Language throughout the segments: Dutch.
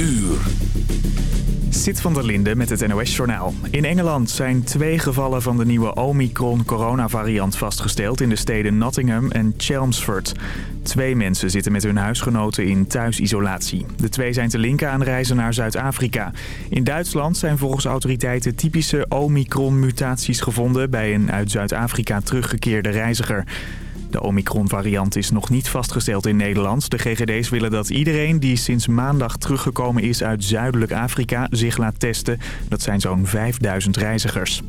uur. Zit van der Linde met het NOS-journaal. In Engeland zijn twee gevallen van de nieuwe Omicron-coronavariant vastgesteld... in de steden Nottingham en Chelmsford. Twee mensen zitten met hun huisgenoten in thuisisolatie. De twee zijn te linken aan reizen naar Zuid-Afrika. In Duitsland zijn volgens autoriteiten typische Omicron-mutaties gevonden... bij een uit Zuid-Afrika teruggekeerde reiziger. De Omicron-variant is nog niet vastgesteld in Nederland. De GGD's willen dat iedereen die sinds maandag teruggekomen is uit Zuidelijk Afrika zich laat testen. Dat zijn zo'n 5000 reizigers.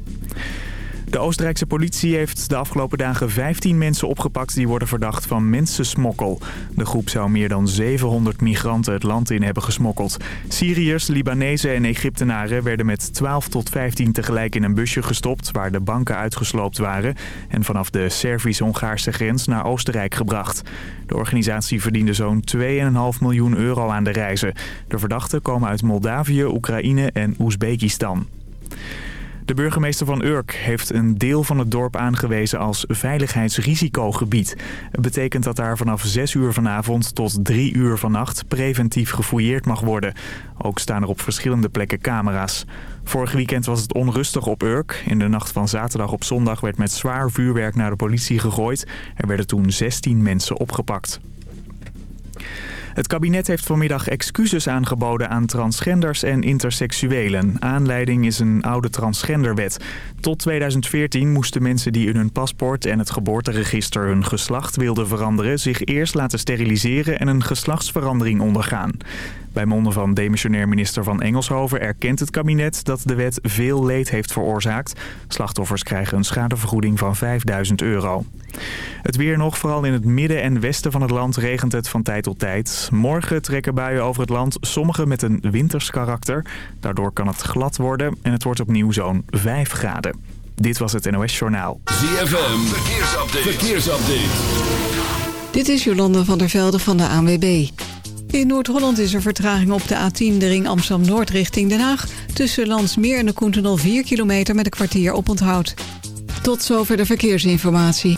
De Oostenrijkse politie heeft de afgelopen dagen 15 mensen opgepakt die worden verdacht van mensensmokkel. De groep zou meer dan 700 migranten het land in hebben gesmokkeld. Syriërs, Libanezen en Egyptenaren werden met 12 tot 15 tegelijk in een busje gestopt waar de banken uitgesloopt waren en vanaf de Servisch-Hongaarse grens naar Oostenrijk gebracht. De organisatie verdiende zo'n 2,5 miljoen euro aan de reizen. De verdachten komen uit Moldavië, Oekraïne en Oezbekistan. De burgemeester van Urk heeft een deel van het dorp aangewezen als veiligheidsrisicogebied. Het betekent dat daar vanaf 6 uur vanavond tot 3 uur vannacht preventief gefouilleerd mag worden. Ook staan er op verschillende plekken camera's. Vorig weekend was het onrustig op Urk. In de nacht van zaterdag op zondag werd met zwaar vuurwerk naar de politie gegooid. Er werden toen 16 mensen opgepakt. Het kabinet heeft vanmiddag excuses aangeboden aan transgenders en interseksuelen. Aanleiding is een oude transgenderwet. Tot 2014 moesten mensen die in hun paspoort en het geboorteregister hun geslacht wilden veranderen... zich eerst laten steriliseren en een geslachtsverandering ondergaan. Bij monden van demissionair minister van Engelshoven erkent het kabinet dat de wet veel leed heeft veroorzaakt. Slachtoffers krijgen een schadevergoeding van 5000 euro. Het weer nog, vooral in het midden en westen van het land regent het van tijd tot tijd. Morgen trekken buien over het land, sommige met een winters karakter. Daardoor kan het glad worden en het wordt opnieuw zo'n 5 graden. Dit was het NOS Journaal. ZFM, verkeersupdate. verkeersupdate. Dit is Jolanda van der Velde van de ANWB. In Noord-Holland is er vertraging op de A10, de ring Amsterdam-Noord richting Den Haag. Tussen Landsmeer en de Koentenol 4 kilometer met een kwartier op onthoud. Tot zover de verkeersinformatie.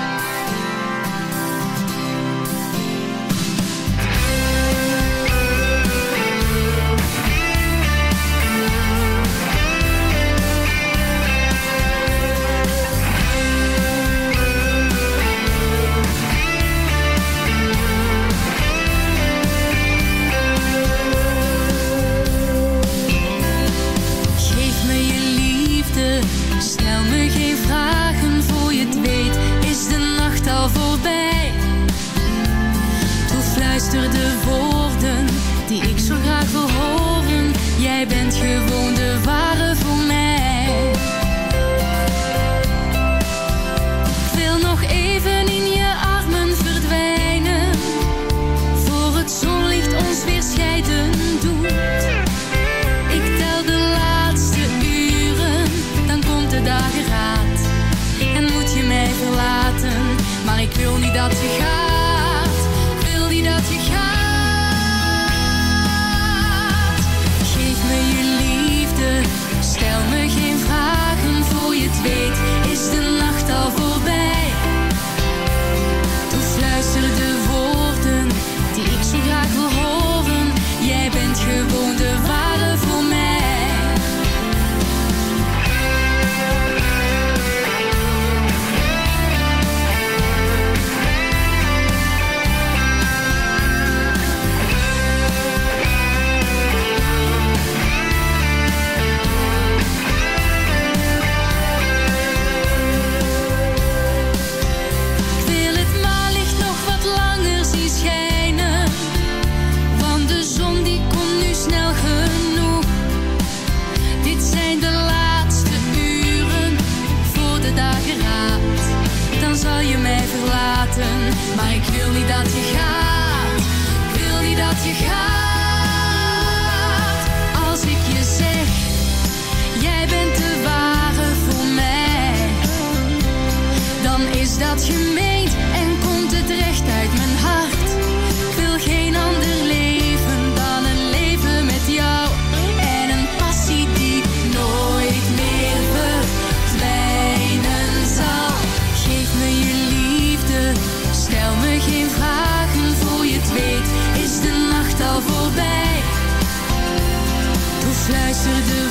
luisterde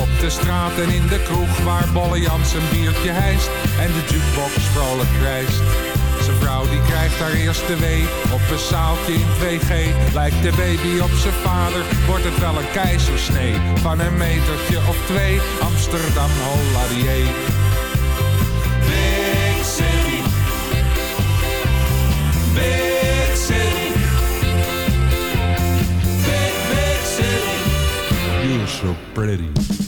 op de straat en in de kroeg... waar Bolle Jans een biertje hijst en de jukebox vrolijk krijst. Ze vrouw die krijgt haar eerste wee op een zaaltje in 2G. Lijkt de baby op zijn vader, wordt het wel een keizersnee. Van een metertje of twee, Amsterdam Holladier. Big City. Big City. Big, big city. You're so pretty.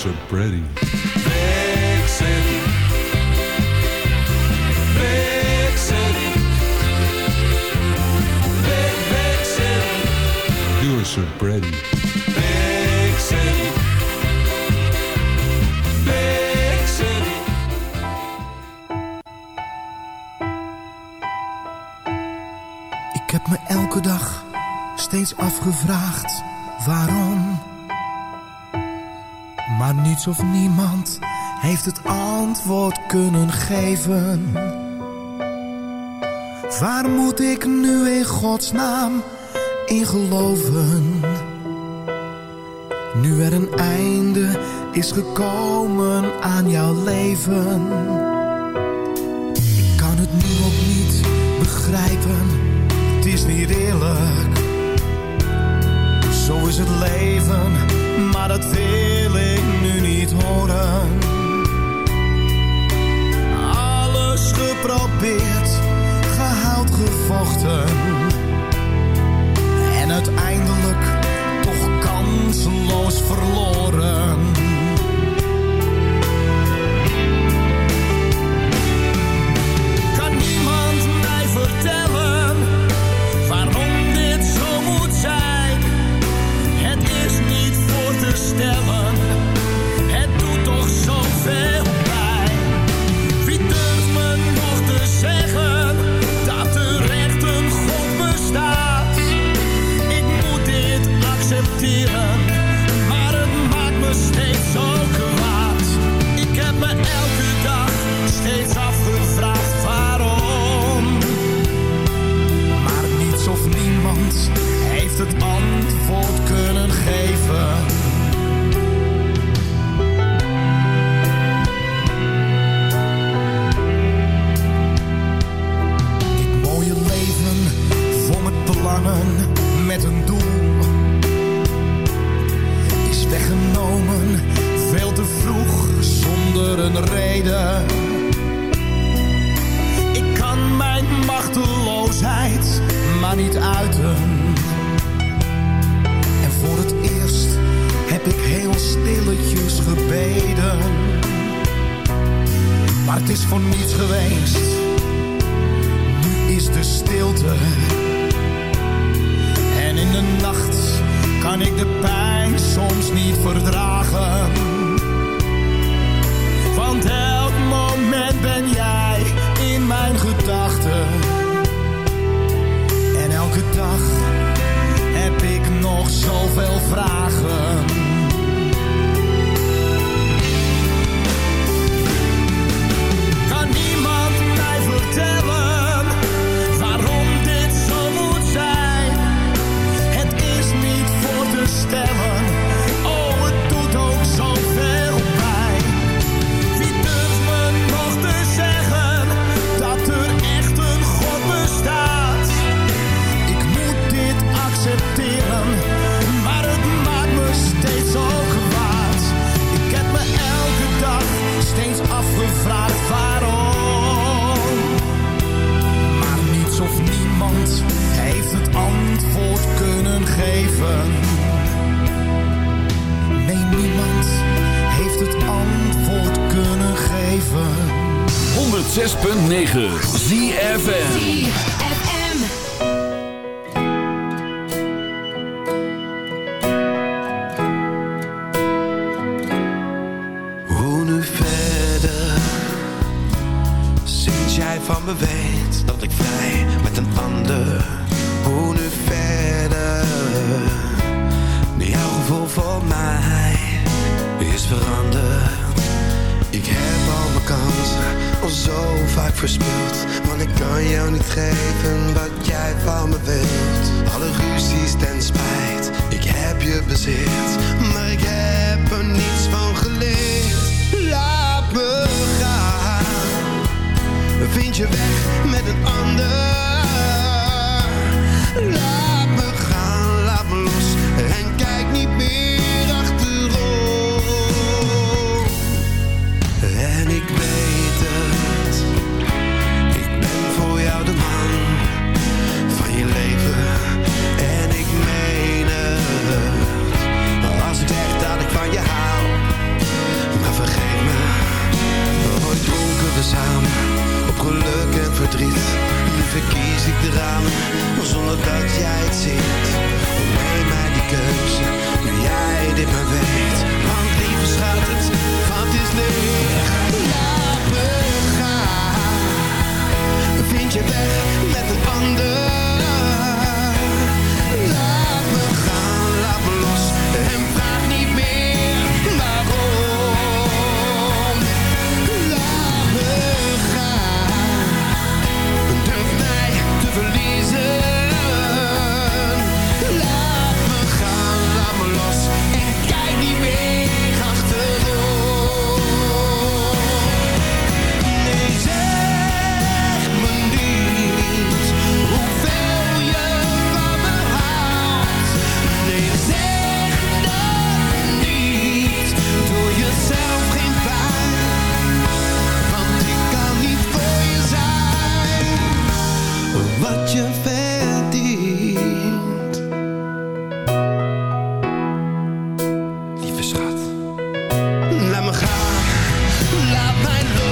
So pretty. Big city. Big city. Big, big city. You're so pretty. Big city. Big city. Ik heb me elke dag steeds afgevraagd waarom. Maar niets of niemand heeft het antwoord kunnen geven. Waar moet ik nu in godsnaam in geloven? Nu er een einde is gekomen aan jouw leven. Ik kan het nu ook niet begrijpen, het is niet eerlijk. Zo is het leven, maar dat wil ik Alles geprobeerd, gehaald, gevochten. En uiteindelijk toch kansenloos verloren. Kan niemand mij vertellen waarom dit zo moet zijn? Het is niet voor te stellen, reden. Ik kan mijn machteloosheid maar niet uiten. En voor het eerst heb ik heel stilletjes gebeden. Maar het is voor niets geweest. Nu is de stilte. En in de nacht kan ik de pijn soms niet verdragen. Want elk moment ben jij in mijn gedachten. En elke dag heb ik nog zoveel vragen. geven. Nee, niemand heeft het antwoord kunnen geven. 106.9 ZFN illusies ten spijt. Ik heb je bezit, maar ik heb er niets van geleerd. Laat me gaan, vind je weg met een ander. Laat lees ik de ramen, maar zonder dat jij het ziet. Neem mij die keuze, nu jij dit maar weet. Want lieve schat, het, wat is leeg. me gaan. Laat mijn los.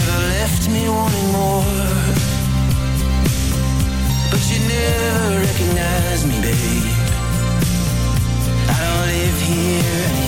never left me wanting more. But you never recognized me, babe. I don't live here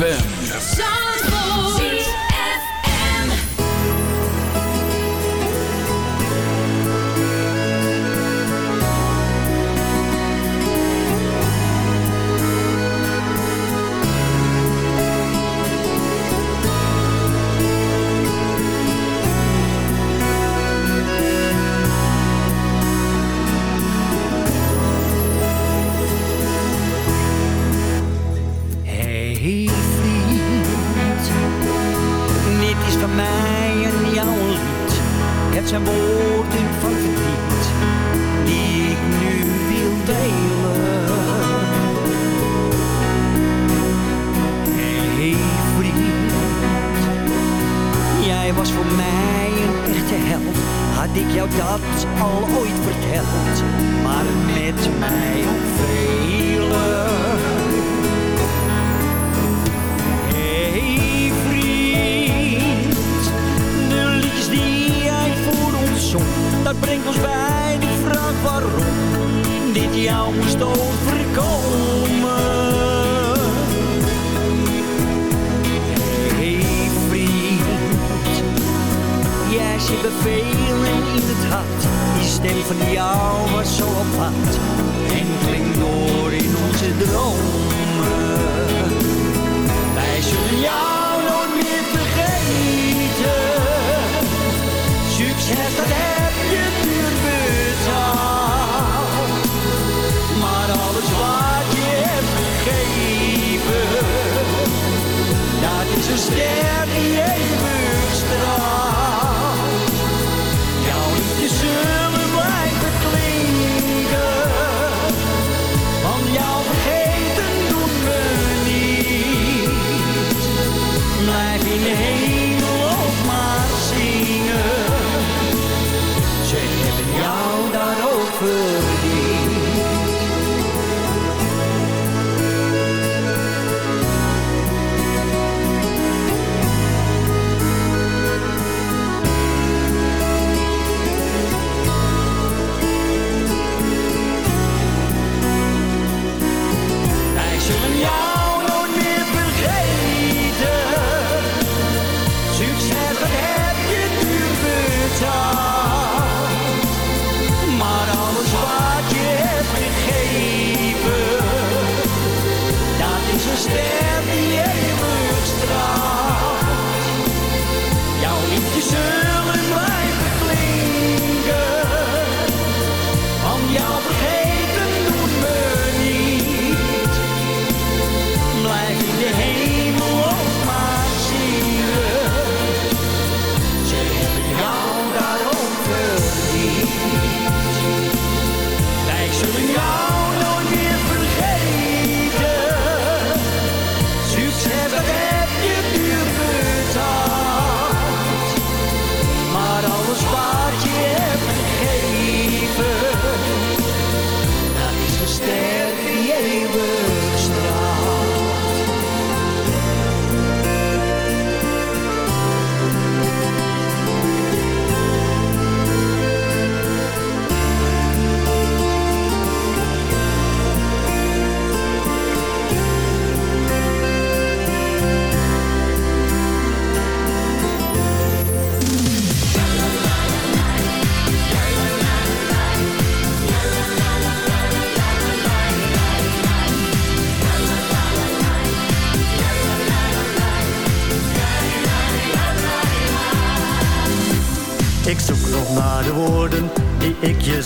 ZFM. Dat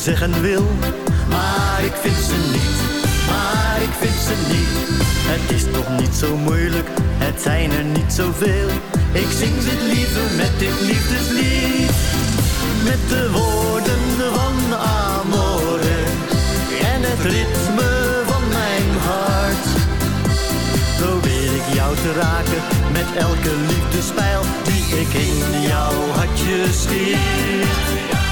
zeggen wil. Maar ik vind ze niet, maar ik vind ze niet. Het is toch niet zo moeilijk, het zijn er niet zoveel. Ik zing ze liever met dit liefdeslied. Met de woorden van Amore en het ritme van mijn hart. Probeer ik jou te raken met elke liefdespijl die ik in jouw hartje schiet.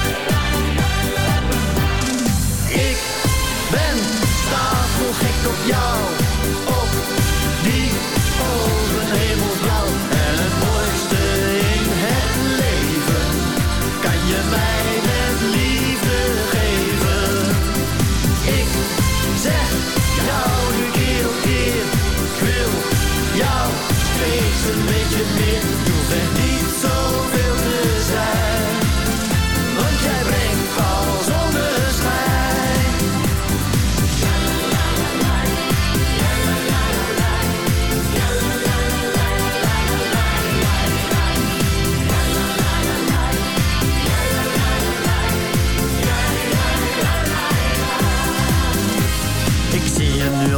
Op jou,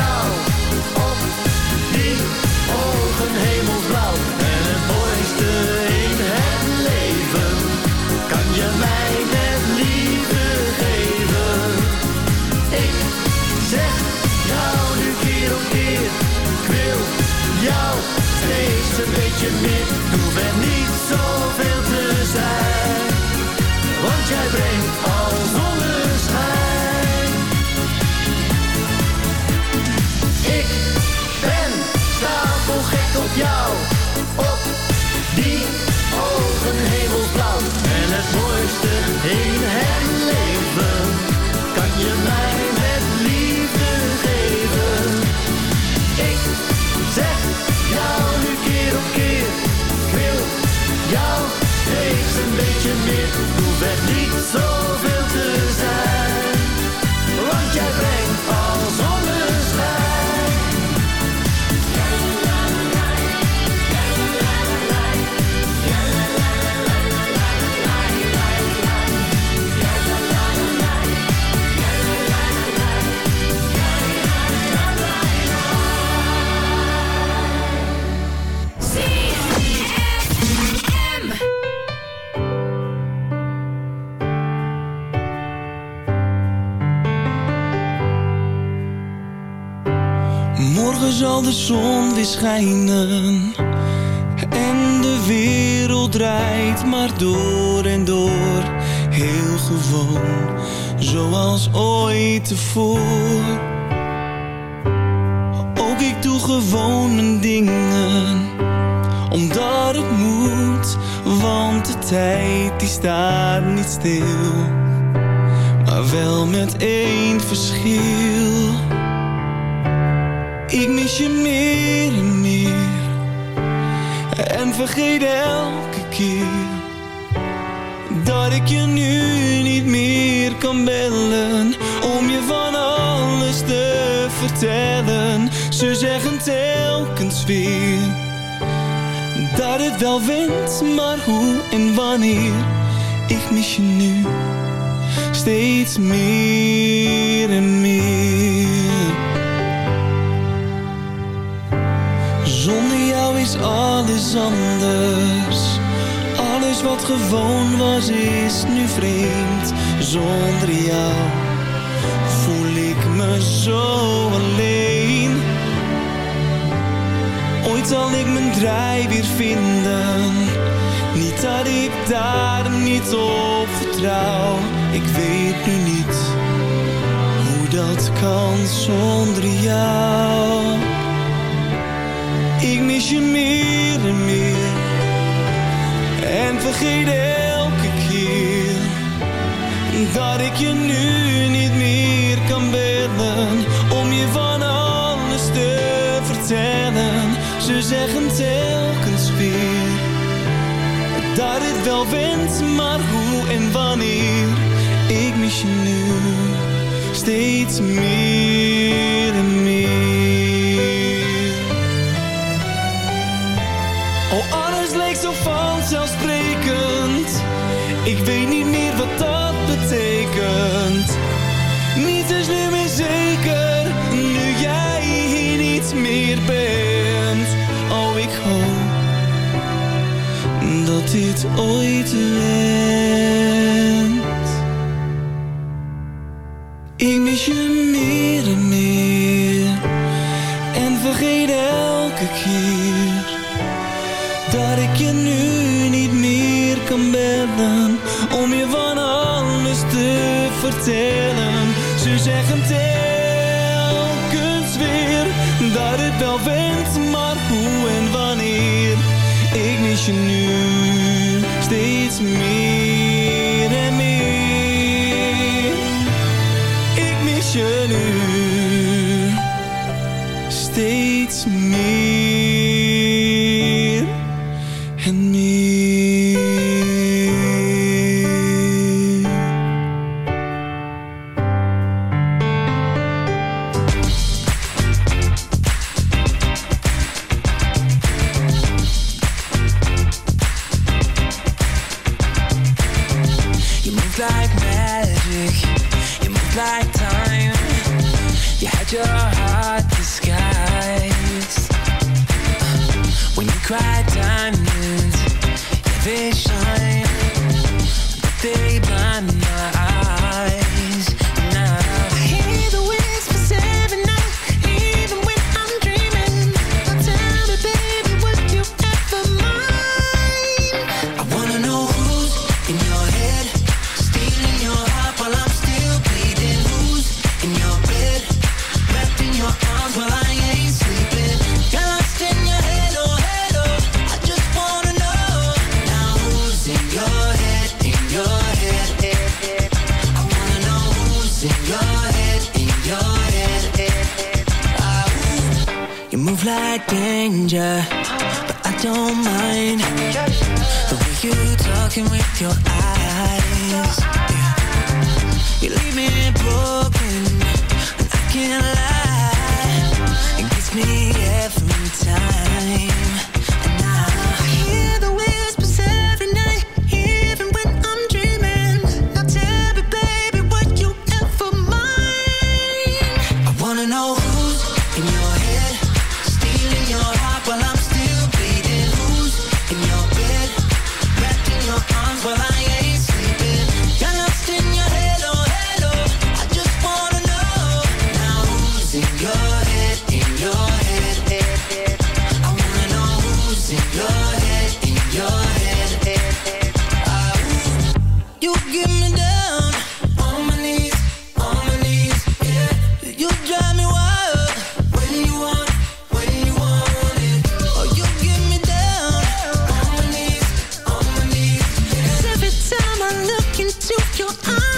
jou op die ogen hemelsblauw. En het mooiste in het leven kan je mij met liefde geven. Ik zeg jou nu keer op keer, ik wil jou steeds een beetje meer. Doe ben niet mooiste in het leven. De zon weer schijnen. En de wereld draait maar door en door. Heel gewoon, zoals ooit tevoren Ook ik doe gewoon mijn dingen Omdat het moet, want de tijd die staat niet stil. Maar wel met één verschil ik mis je meer en meer. En vergeet elke keer Dat ik je nu niet meer kan bellen Om je van alles te vertellen. Ze zeggen telkens weer Dat het wel wint, maar hoe en wanneer. Ik mis je nu Steeds meer alles anders. Alles wat gewoon was is nu vreemd. Zonder jou voel ik me zo alleen. Ooit zal ik mijn draai weer vinden. Niet dat ik daar niet op vertrouw. Ik weet nu niet hoe dat kan zonder jou. Ik mis je meer en meer. En vergeet elke keer Dat ik je nu niet meer kan bellen Om je van alles te vertellen. Ze zeggen telkens weer Dat het wel wint, maar hoe en wanneer. Ik mis je nu steeds meer dit ooit. Ik mis je meer en meer. En vergeet elke keer dat ik je nu niet meer kan bellen Om je van alles te vertellen Ze zeggen telkens weer Dat het wel went, maar hoe en wanneer Ik mis je nu steeds your eyes,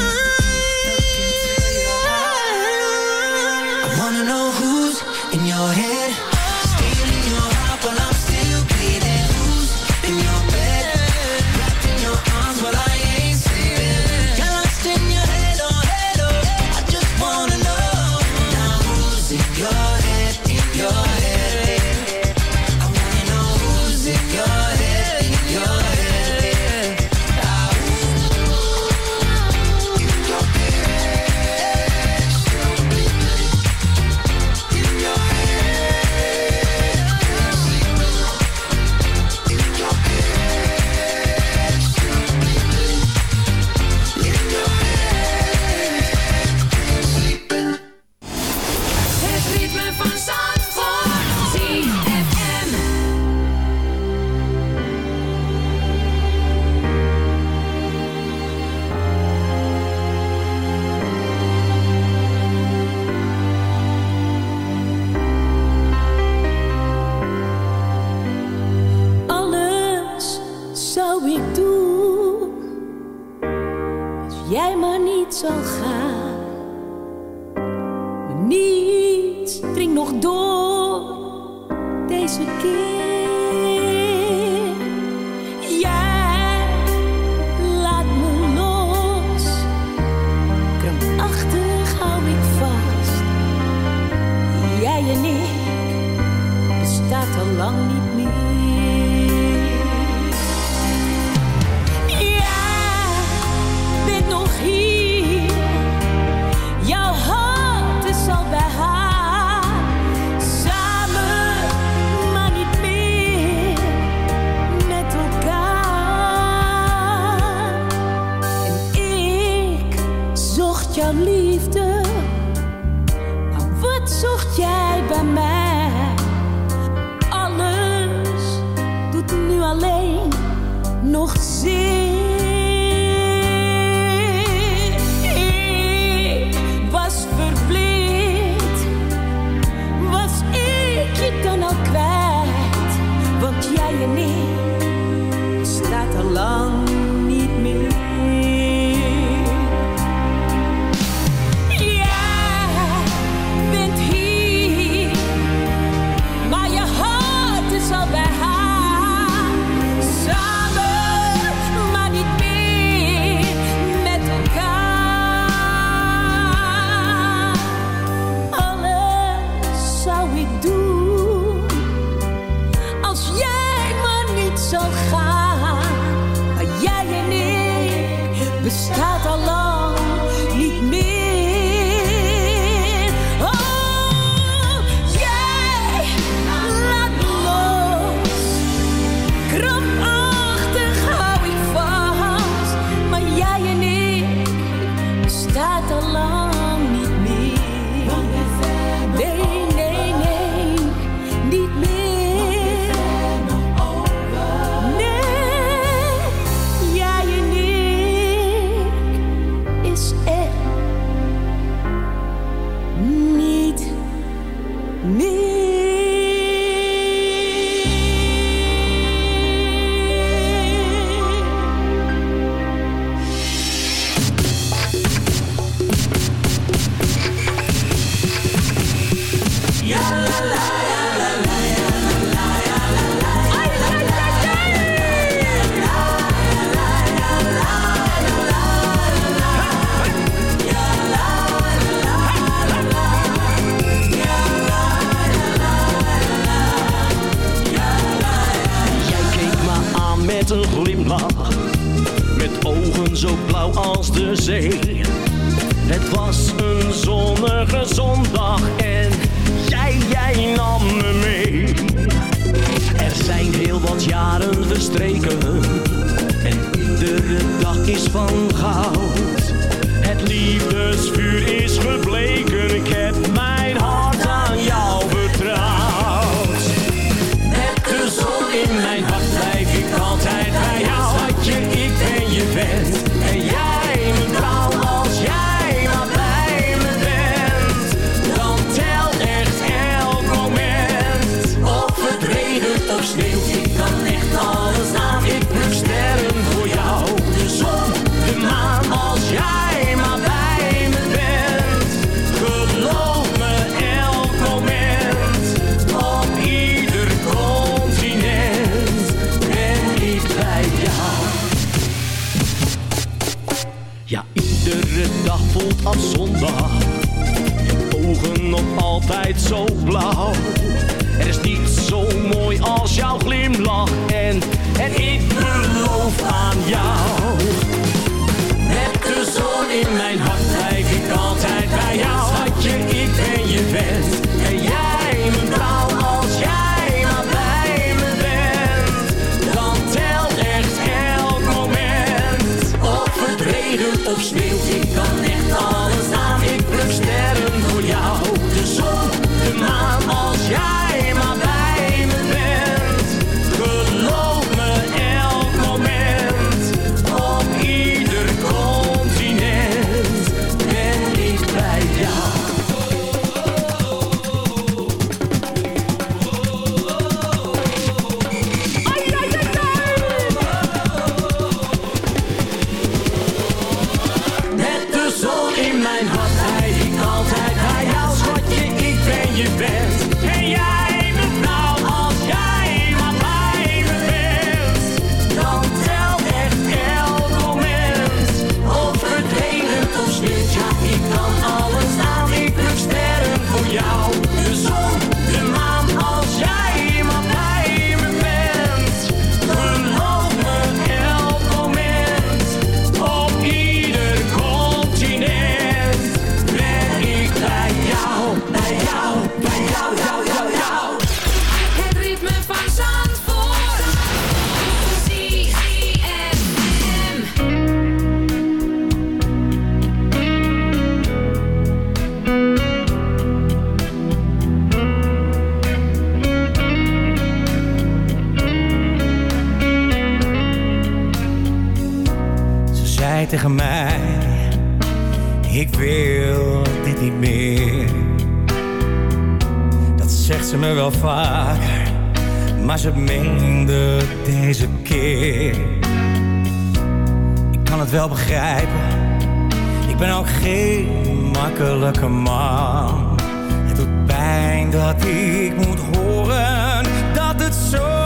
Ik ben ook geen makkelijke man. Het doet pijn dat ik moet horen dat het zo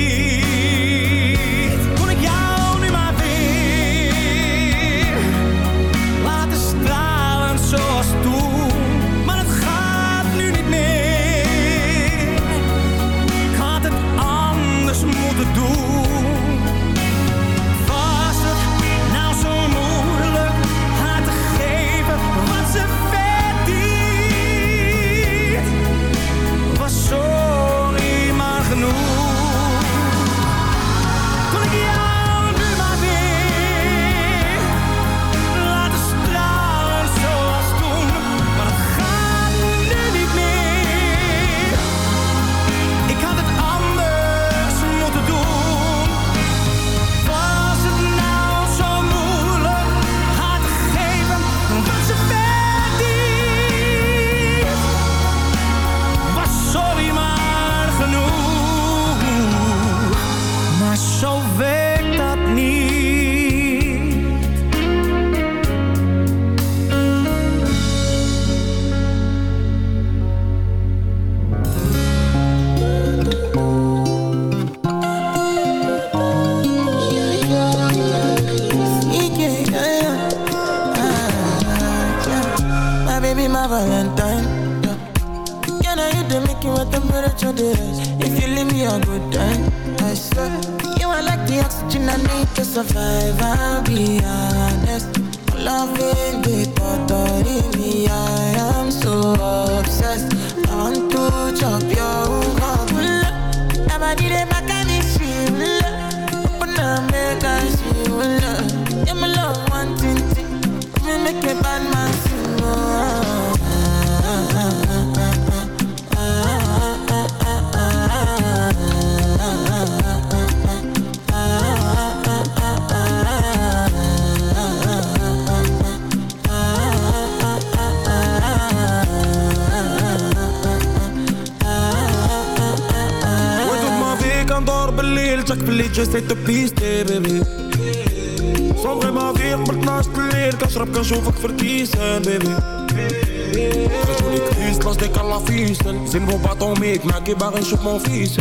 على فيسن زين بو باطوميك معاكي باغي نشوف مون فيس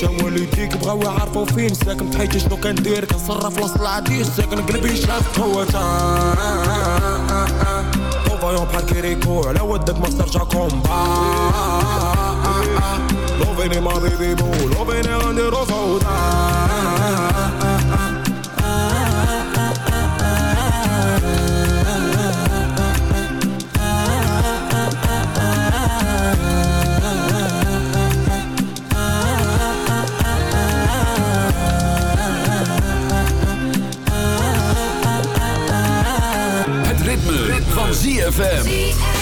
تا والديك بغاو يعرفو فين ساكن بحياتي شنو كندير كنصرف وسط العديس ساكن قلبي شاف هو تا فايون بحال كيريكو على ودك ما ترجع كومبا لوفيني ما بيبي بو لوفيني غنديرو فوضى ZFM.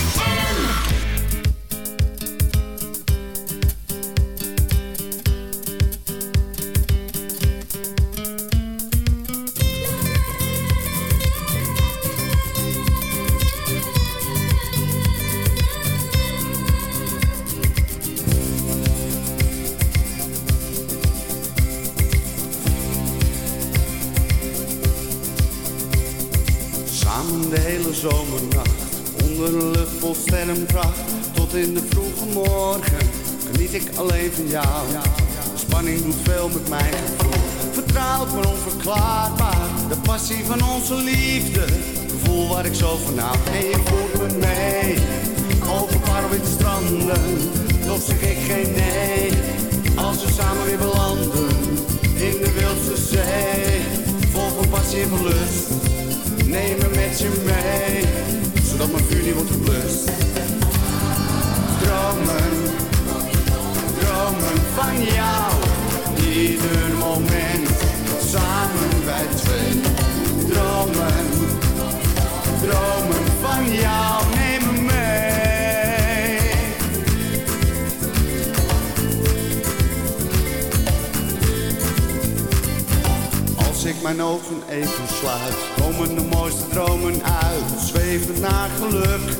Mijn ogen even sluit, komen de mooiste dromen uit. Zwevend naar geluk,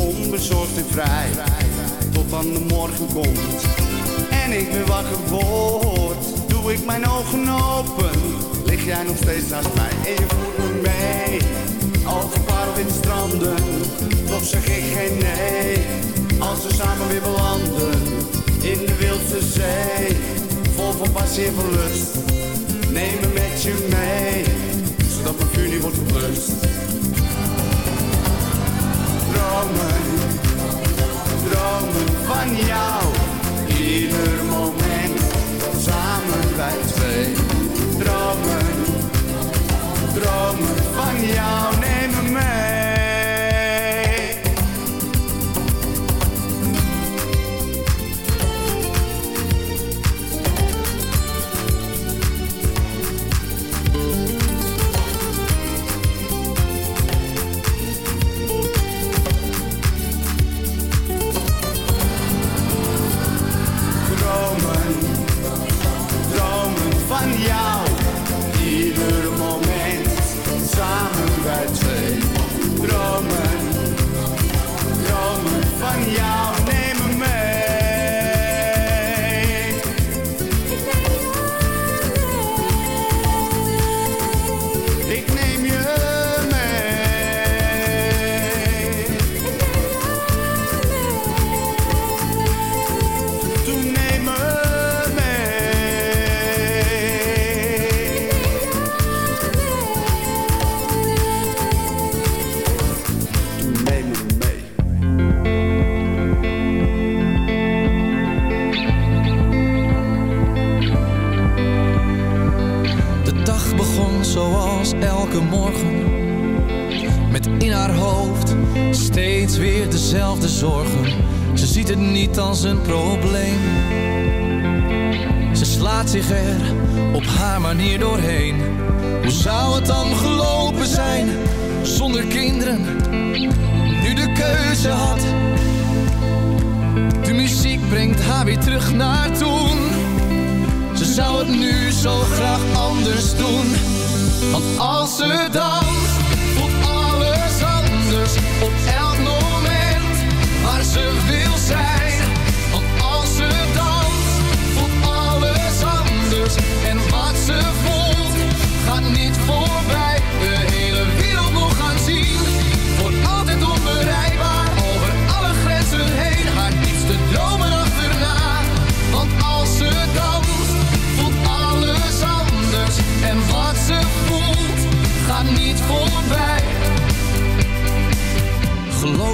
onbezorgd en vrij. Tot dan de morgen komt en ik weer wakker word. Doe ik mijn ogen open, lig jij nog steeds naast mij. En je me mee, over parelwitte stranden. Toch zeg ik geen nee, als we samen weer belanden. In de wildste zee, vol van passie en van lust. Neem me je mee, zodat mijn vuur niet wordt geblust. Dromen, dromen van jou, ieder moment, samen wij twee. Dromen, dromen van jou, neem slaat zich er op haar manier doorheen. Hoe zou het dan gelopen zijn zonder kinderen? Nu de keuze had. De muziek brengt haar weer terug naar toen. Ze zou het nu zo graag anders doen. Want als ze danst, voelt alles anders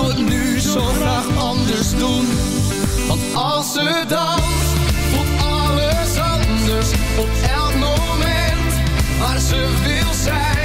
Zou het nu zo graag anders doen. Want als ze danst, voelt alles anders op elk moment waar ze wil zijn.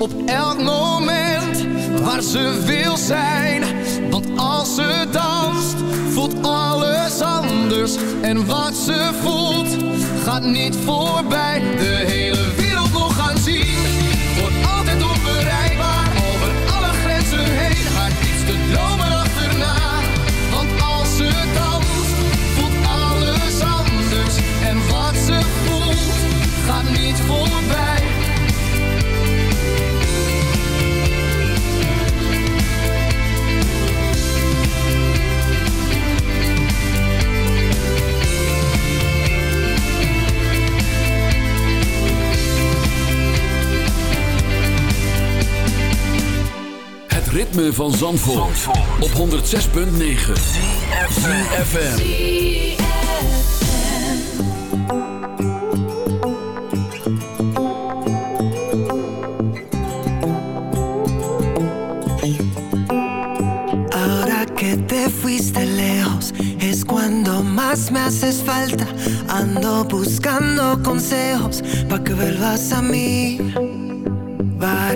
Op elk moment waar ze wil zijn. Want als ze danst, voelt alles anders. En wat ze voelt, gaat niet voorbij. De hele ritme van Zandvoort, op 106.9 FM. Ahora que te fuiste lejos es cuando más me haces falta. Ando buscando consejos pa' que vuelvas a mí.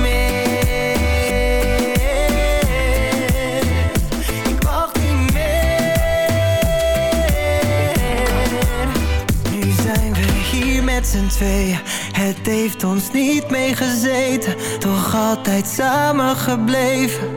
meer. Nu zijn we hier met z'n tweeën. Het heeft ons niet meegezeten, toch altijd samen gebleven.